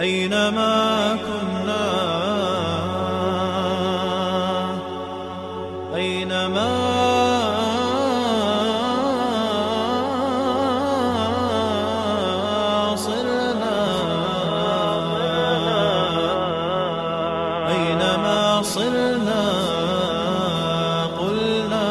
أينما كنا؟ أينما صرنا؟ أينما صرنا؟ قلنا؟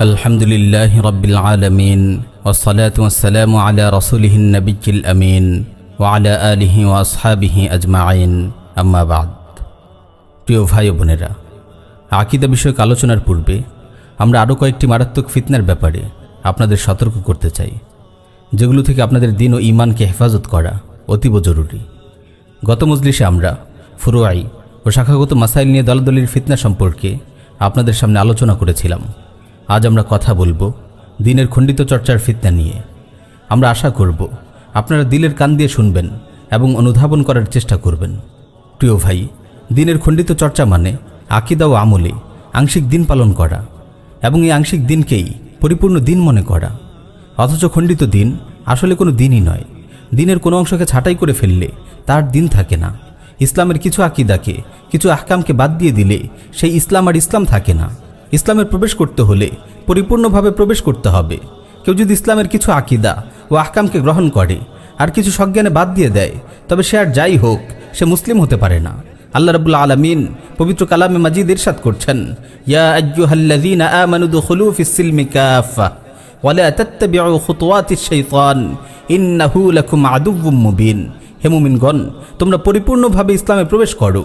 الحمد لله رب العالمين. والصلاة والسلام على رسوله النبي الأمين وعلى آله وأصحابه أجمعين أما بعد প্রিয় ভাই ও বোনেরা আকিদা বিষয়ক আলোচনার পূর্বে আমরা আরও কয়েকটি মারাত্মক ফিতনার ব্যাপারে আপনাদের সতর্ক করতে চাই যেগুলো থেকে আপনাদের দিন ও ইমানকে হেফাজত করা অতীব জরুরি গত মজলিসে আমরা ফুরোয়াই ও শাখাগত মাসাইল নিয়ে দলদলির ফিতনা সম্পর্কে আপনাদের সামনে আলোচনা করেছিলাম আজ আমরা কথা বলবো দিনের খণ্ডিত চর্চার ফিতনা নিয়ে। আমরা আশা করব, আপনারা দিলের কান দিয়ে শুনবেন এবং অনুধাবন করার চেষ্টা করবেন। প্রিয় ভাই, দিনের খণ্ডিত চর্চা মানে আকিদা ও আমলে আংশিক দিন পালন করা এবং এই আংশিক দিনকেই পরিপূর্ণ দিন মনে করা। অথচ খণ্ডিত দিন আসলে কোনো দিনই নয়। দিনের কোনো অংশকে ছাঁটাই করে ফেললে তার দিন থাকে না। ইসলামের কিছু আকিদাকে, কিছু আহকামকে বাদ দিয়ে দিলে সেই ইসলাম আর ইসলাম থাকে না। ইসলামের প্রবেশ করতে হলে পরিপূর্ণভাবে প্রবেশ করতে হবে। কেউ যদি ইসলামের কিছু আকিদা ও আহকামকে গ্রহণ করে আর কিছু সজ্ঞানে বাদ দিয়ে দেয়, তবে সে আর যাই হোক, সে মুসলিম হতে পারে না। আল্লাহ রাব্বুল আলামিন পবিত্র কালামে মাজিদ ইরশাদ করছেন, ইয়া আইয়ুহাল্লাযীনা আমানু দুখুলু ফিস সিলমি কাফা ওয়ালা তাত্তাবিউ খুতুওয়াতিশ শাইতান ইন্নাহু লাকুম আদুউম মুবিন। হে মুমিনগণ, তোমরা পরিপূর্ণভাবে ইসলামে প্রবেশ করো।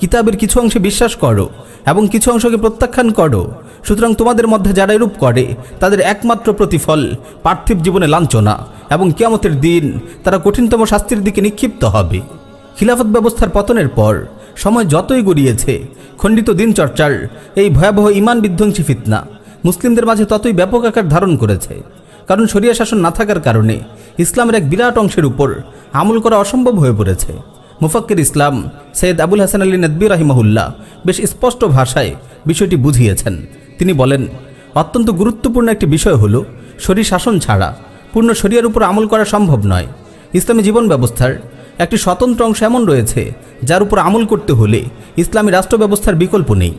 কিতাবের কিছু অংশে বিশ্বাস করো এবং কিছু অংশকে প্রত্যাখ্যান করো। সুতরাং তোমাদের মধ্যে যারা এরূপ করে, তাদের একমাত্র প্রতিফল পার্থিব জীবনে লাঞ্ছনা এবং কিয়ামতের দিন তারা কঠিনতম শাস্তির দিকে নিক্ষিপ্ত হবে। খিলাফত ব্যবস্থার পতনের পর সময় যতই গড়িয়েছে, খণ্ডিত দিনচর্চার এই ভয়াবহ ইমান বিধ্বংসী ফিতনা মুসলিমদের মাঝে ততই ব্যাপক আকার ধারণ করেছে। কারণ শরিয়া শাসন না থাকার কারণে ইসলামের এক বিরাট অংশের উপর আমল করা অসম্ভব হয়ে পড়েছে। মুফাক্কির ইসলাম সৈয়দ আবুল হাসান আলী নদবী রাহিমাহুল্লাহ বেশ স্পষ্ট ভাষায় বিষয়টি বুঝিয়েছেন। তিনি বলেন, অত্যন্ত গুরুত্বপূর্ণ একটি বিষয় হল শরীর শাসন ছাড়া পূর্ণ শরিয়ার উপর আমল করা সম্ভব নয়। ইসলামী জীবন ব্যবস্থার একটি স্বতন্ত্র অংশ এমন রয়েছে যার উপর আমল করতে হলে ইসলামী রাষ্ট্র ব্যবস্থার বিকল্প নেই।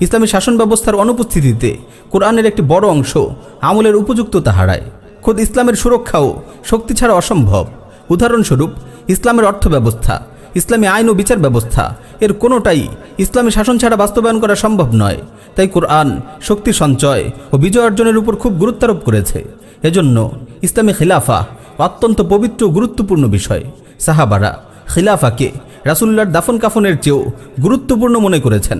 ইসলামী শাসন ব্যবস্থার অনুপস্থিতিতে কোরআনের একটি বড় অংশ আমলের উপযুক্ততা হারায়। খোদ ইসলামের সুরক্ষাও শক্তি ছাড়া অসম্ভব। উদাহরণস্বরূপ, ইসলামের অর্থ ব্যবস্থা ইসলামী আইন ও বিচার ব্যবস্থা। এর কোনোটাই ইসলামী শাসন ছাড়া বাস্তবায়ন করা সম্ভব নয়। তাই কোরআন শক্তি সঞ্চয় ও বিজয় অর্জনের উপর খুব গুরুত্বারোপ করেছে। এজন্য ইসলামী খিলাফা অত্যন্ত পবিত্র গুরুত্বপূর্ণ বিষয়। সাহাবারা খিলাফাকে রাসুল্লার দাফন কাফনের চেয়েও গুরুত্বপূর্ণ মনে করেছেন।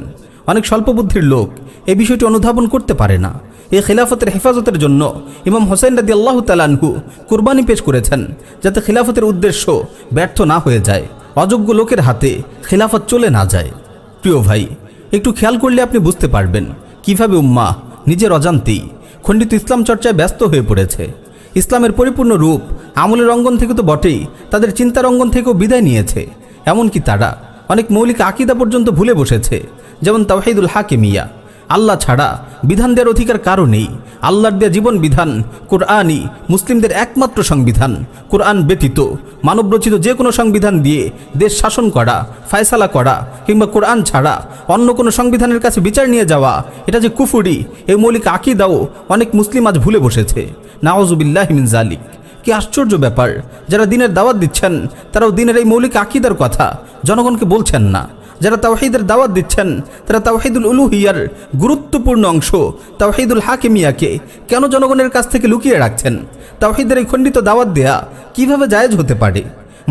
অনেক স্বল্পবুদ্ধির লোক এই বিষয়টি অনুধাবন করতে পারে না। এই খিলাফতের হেফাজতের জন্য ইমাম হোসেন রাদি আল্লাহ তালানহু কুরবানি পেশ করেছেন যাতে খিলাফতের উদ্দেশ্য ব্যর্থ না হয়ে যায়। অযোগ্য লোকের হাতে খেলাফত চলে না যায়। প্রিয় ভাই, একটু খেয়াল করলে আপনি বুঝতে পারবেন কীভাবে উম্মা নিজের অজান্তেই খণ্ডিত ইসলাম চর্চায় ব্যস্ত হয়ে পড়েছে। ইসলামের পরিপূর্ণ রূপ আমলের অঙ্গন থেকে তো বটেই, তাদের চিন্তার অঙ্গন থেকেও বিদায় নিয়েছে। এমনকি তারা অনেক মৌলিক আকিদা পর্যন্ত ভুলে বসেছে, যেমন তাওহিদুল হাকিমিয়া। আল্লাহ ছাড়া বিধান দেওয়ার অধিকার কারও নেই। আল্লাহর দেয়া জীবন বিধান কোরআনই মুসলিমদের একমাত্র সংবিধান। কোরআন ব্যতীত মানবরচিত যে কোনো সংবিধান দিয়ে দেশ শাসন করা, ফায়সালা করা কিংবা কোরআন ছাড়া অন্য কোনো সংবিধানের কাছে বিচার নিয়ে যাওয়া, এটা যে কুফুরি, এই মৌলিক আকিদাও অনেক মুসলিম আজ ভুলে বসেছে। নাওজুবিল্লাহ মিন জালিক কি আশ্চর্য ব্যাপার, যারা দিনের দাওয়াত দিচ্ছেন, তারাও দিনের এই মৌলিক আকিদার কথা জনগণকে বলছেন না। যারা তাওহিদের দাওয়াত দিচ্ছেন, তারা তাওহিদুল উলুহিয়ার গুরুত্বপূর্ণ অংশ, তাওহিদুল হাকিমিয়াকে কেন জনগণের কাছ থেকে লুকিয়ে রাখছেন? তাওহিদের এই খণ্ডিত দাওয়াত দেয়া কীভাবে জায়েজ হতে পারে?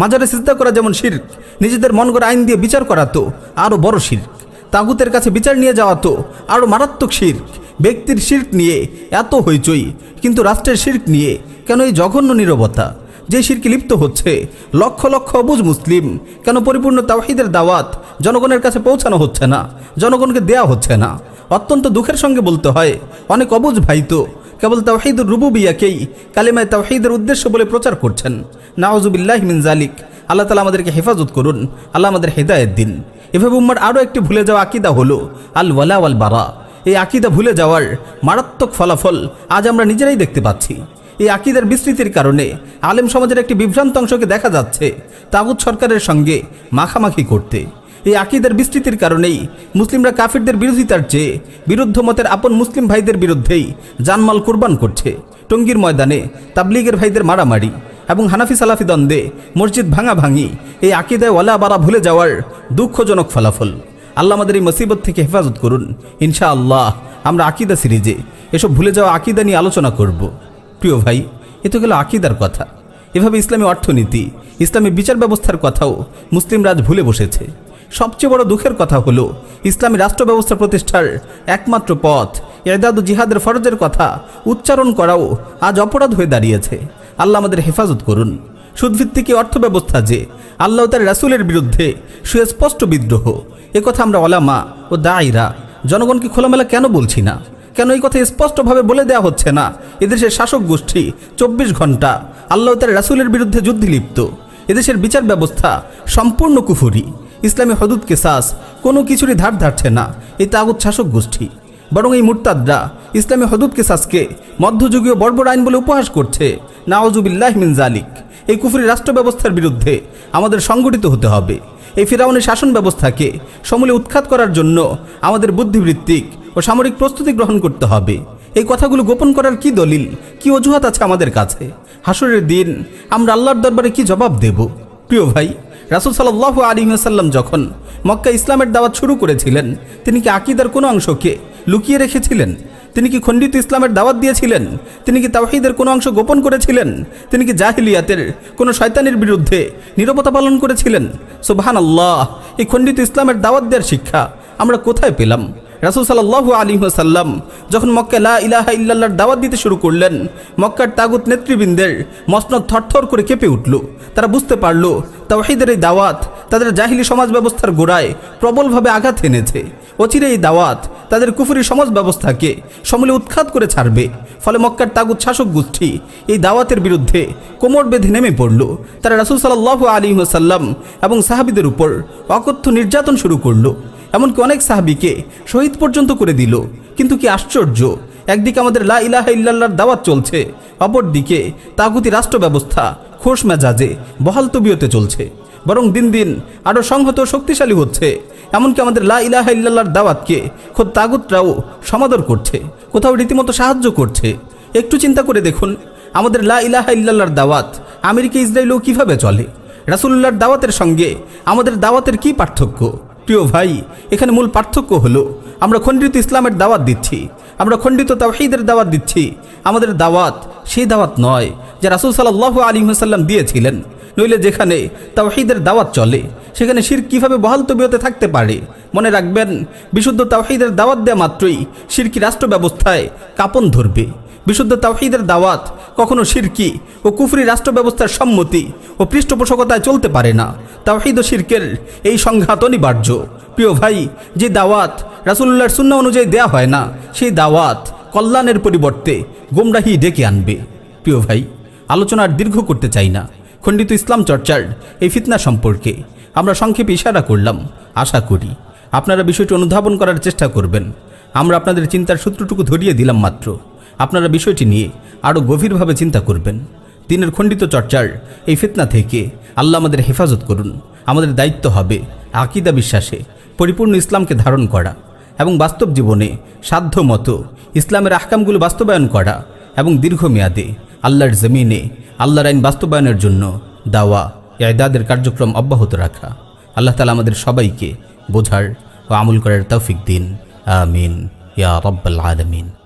মাজারে সিজদা করা যেমন শির্ক, নিজেদের মন আইন দিয়ে বিচার করা তো আরও বড় শির্ক। তাগুতের কাছে বিচার নিয়ে যাওয়া তো আরও মারাত্মক শির্ক। ব্যক্তির শির্ক নিয়ে এত হইচই, কিন্তু রাষ্ট্রের শির্ক নিয়ে কেন এই জঘন্য নীরবতা? যে শিরকে লিপ্ত হচ্ছে। লক্ষ লক্ষ অবুজ মুসলিম। কেন পরিপূর্ণ তাওহিদের দাওয়াত জনগণের কাছে পৌঁছানো হচ্ছে না? জনগণকে দেয়া হচ্ছে না। অত্যন্ত দুঃখের সঙ্গে বলতে হয়, অনেক অবুজ ভাই তো। কেবল তাওহিদুর রুবুবিয়াকেই কালিমায় তাওহিদের উদ্দেশ্য বলে প্রচার করছেন। নাওজুবিল্লাহ মিন জালিক আল্লাহ তালা আমাদেরকে হেফাজত করুন। আল্লাহ আমাদের হেদায়েত দিন। এভাবে উম্মার আরও একটি ভুলে যাওয়া আকিদা হলো আল ওয়ালা বারা এই আকিদা ভুলে যাওয়ার মারাত্মক ফলাফল আজ আমরা নিজেরাই দেখতে পাচ্ছি। এই আকিদার বিস্তৃতির কারণে আলেম সমাজের একটি বিভ্রান্ত অংশকে দেখা যাচ্ছে তাগুত সরকারের সঙ্গে মাখামাখি করতে। এই আকিদার বিস্তৃতির কারণেই মুসলিমরা কাফিরদের বিরোধিতার চেয়ে বিরুদ্ধ মতের আপন মুসলিম ভাইদের বিরুদ্ধেই জানমাল কুরবান করছে। টঙ্গীর ময়দানে তাবলিগের ভাইদের মারামারি এবং হানাফি সালাফি দ্বন্দ্বে মসজিদ ভাঙা ভাঙি এই আকিদায় ওয়ালা বারা ভুলে যাওয়ার দুঃখজনক ফলাফল। আল্লাহ আমাদের এই মুসিবত থেকে হেফাজত করুন। ইনশা আল্লাহ আমরা আকিদা সিরিজে এসব ভুলে যাওয়া আকিদা নিয়ে আলোচনা করব। প্রিয় ভাই, এ তো গেল আকিদার কথা। এভাবে ইসলামী অর্থনীতি, ইসলামী বিচার ব্যবস্থার কথাও মুসলিম রাজ ভুলে বসেছে। সবচেয়ে বড় দুঃখের কথা হলো, ইসলামী রাষ্ট্র ব্যবস্থা প্রতিষ্ঠার একমাত্র পথ, এদাদ জিহাদের ফরজের কথা উচ্চারণ করাও আজ অপরাধ হয়ে দাঁড়িয়েছে। আল্লাহ আমাদের হেফাজত করুন। সুদভিত্তিক এই অর্থ ব্যবস্থা যে আল্লাহ তার রাসুলের বিরুদ্ধে সুস্পষ্ট বিদ্রোহ কথা আমরা ওলামা ও দায়রা জনগণকে খোলামেলা কেন বলছি না? কেন এই কথা স্পষ্টভাবে বলে দেওয়া হচ্ছে না? এদেশের শাসক গোষ্ঠী, চব্বিশ ঘণ্টা আল্লাহ তার রাসুলের বিরুদ্ধে যুদ্ধে লিপ্ত। এদেশের বিচার ব্যবস্থা সম্পূর্ণ কুফুরি। ইসলামী হদুদ কেসাস কোনো কিছুরই ধার ধারছে না। এই তাগুত শাসক গোষ্ঠী। বরং এই মুরতাদরা ইসলামী হদুদ কেসাসকে মধ্যযুগীয় বর্বর আইন বলে উপহাস করছে। নাওজুবিল্লাহ মিন জালিক এই কুফুরি রাষ্ট্র ব্যবস্থার বিরুদ্ধে আমাদের সংগঠিত হতে হবে। এই ফিরাউনের শাসন ব্যবস্থাকে সমূলে উৎখাত করার জন্য আমাদের বুদ্ধিবৃত্তিক ও সামরিক প্রস্তুতি গ্রহণ করতে হবে। এই কথাগুলো গোপন করার কি দলিল? কি অজুহাত আছে আমাদের কাছে? হাসরের দিন আমরা আল্লাহর দরবারে কি জবাব দেব? প্রিয় ভাই, রাসুল সাল্লাহ আলী সাল্লাম যখন মক্কা ইসলামের দাওয়াত শুরু করেছিলেন, তিনি কি আকিদার কোনো অংশকে লুকিয়ে রেখেছিলেন? তিনি কি খণ্ডিত ইসলামের দাওয়াত দিয়েছিলেন? তিনি কি তাওহিদের কোনো অংশ গোপন করেছিলেন? তিনি কি জাহিলিয়াতের কোনো শয়তানের বিরুদ্ধে নিরবতা পালন করেছিলেন? সুবহান আল্লাহ এই খণ্ডিত ইসলামের দাওয়াত দেওয়ার শিক্ষা আমরা কোথায় পেলাম? রাসুল সাল্লাহ আলী সাল্লাম যখন মক্কা লা ইলাহা ইল্লাল্লাহর দাওয়াত দিতে শুরু করলেন, মক্কার তাগুত নেতৃবৃন্দের মসনদ থরথর করে কেঁপে উঠল। তারা বুঝতে পারল, তাওহিদের এই দাওয়াত তাদের জাহিলি সমাজ ব্যবস্থার গোড়ায় প্রবলভাবে আঘাত এনেছে। অচিরে এই দাওয়াত তাদের কুফুরি সমাজ ব্যবস্থাকে সমূলে উৎখাত করে ছাড়বে। ফলে মক্কার তাগুত শাসক গোষ্ঠী এই দাওয়াতের বিরুদ্ধে কোমর বেঁধে নেমে পড়ল। তারা রাসুল সাল্লাহ আলী সাল্লাম এবং সাহাবিদের উপর অকথ্য নির্যাতন শুরু করল। এমনকি অনেক সাহাবিকে শহীদ পর্যন্ত করে দিল। কিন্তু কি আশ্চর্য? একদিকে আমাদের লা ইলাহা ইল্লাল্লাহর দাওয়াত চলছে, অপরদিকে তাগুতি রাষ্ট্র ব্যবস্থা খোশ মেজাজে বহাল তবিয়তে চলছে। বরং দিন দিন আরও সংহত শক্তিশালী হচ্ছে। এমনকি আমাদের লা ইলাহা ইল্লাল্লাহর দাওয়াতকে খোদ তাগুতরাও সমাদর করছে, কোথাও রীতিমতো সাহায্য করছে। একটু চিন্তা করে দেখুন, আমাদের লা ইলাহা ইল্লাল্লাহর দাওয়াত আমেরিকা, ইসরায়েলও কীভাবে চলে? রাসুল্লাহর দাওয়াতের সঙ্গে আমাদের দাওয়াতের কি পার্থক্য? প্রিয় ভাই, এখানে মূল পার্থক্য হলো, আমরা খণ্ডিত ইসলামের দাওয়াত দিচ্ছি, আমরা খণ্ডিত তাওহিদের দাওয়াত দিচ্ছি, আমাদের দাওয়াত সেই দাওয়াত নয় যা রাসুল সাল্লাহ আলী সাল্লাম দিয়েছিলেন। নইলে যেখানে তাওহিদের দাওয়াত চলে, সেখানে শির কীভাবে বহাল তবিয়তে থাকতে পারে? মনে রাখবেন, বিশুদ্ধ তাওহিদের দাওয়াত দেওয়া মাত্রই শিরকি রাষ্ট্র ব্যবস্থায় কাপন ধরবে। বিশুদ্ধ তাওহিদের দাওয়াত কখনো শিরকি ও কুফরি রাষ্ট্র ব্যবস্থার সম্মতি ও পৃষ্ঠপোষকতায় চলতে পারে না। তাওহিদ ও শিরকের এই সংঘাত অনিবার্য। প্রিয় ভাই, যে দাওয়াত রাসুল্লাহর শূন্য অনুযায়ী দেয়া হয় না, সেই দাওয়াত কল্যাণের পরিবর্তে গোমরাহি ডেকে আনবে। প্রিয় ভাই, আলোচনার দীর্ঘ করতে চাই না। খণ্ডিত ইসলাম চর্চার এই ফিতনা সম্পর্কে আমরা সংক্ষেপে ইশারা করলাম, আশা করি আপনারা বিষয়টি অনুধাবন করার চেষ্টা করবেন। আমরা আপনাদের চিন্তার সূত্রটুকু ধরিয়ে দিলাম মাত্র। আপনারা বিষয়টি নিয়ে আরও গভীরভাবে চিন্তা করবেন। দিনের খণ্ডিত চর্চার এই ফিতনা থেকে আল্লাহ আমাদের হেফাজত করুন। আমাদের দায়িত্ব হবে আকিদা বিশ্বাসে পরিপূর্ণ ইসলামকে ধারণ করা এবং বাস্তব জীবনে সাধ্য মতো ইসলামের আহকামগুলো বাস্তবায়ন করা এবং দীর্ঘমেয়াদে আল্লাহর জমিনে আল্লাহর আইন বাস্তবায়নের জন্য দাওয়া এদাদের কার্যক্রম অব্যাহত রাখা। আল্লাহ তালা আমাদের সবাইকে বোঝার ও আমল করার তৌফিক দিন। আমিন। ইয়া রব্বাল আলমিন।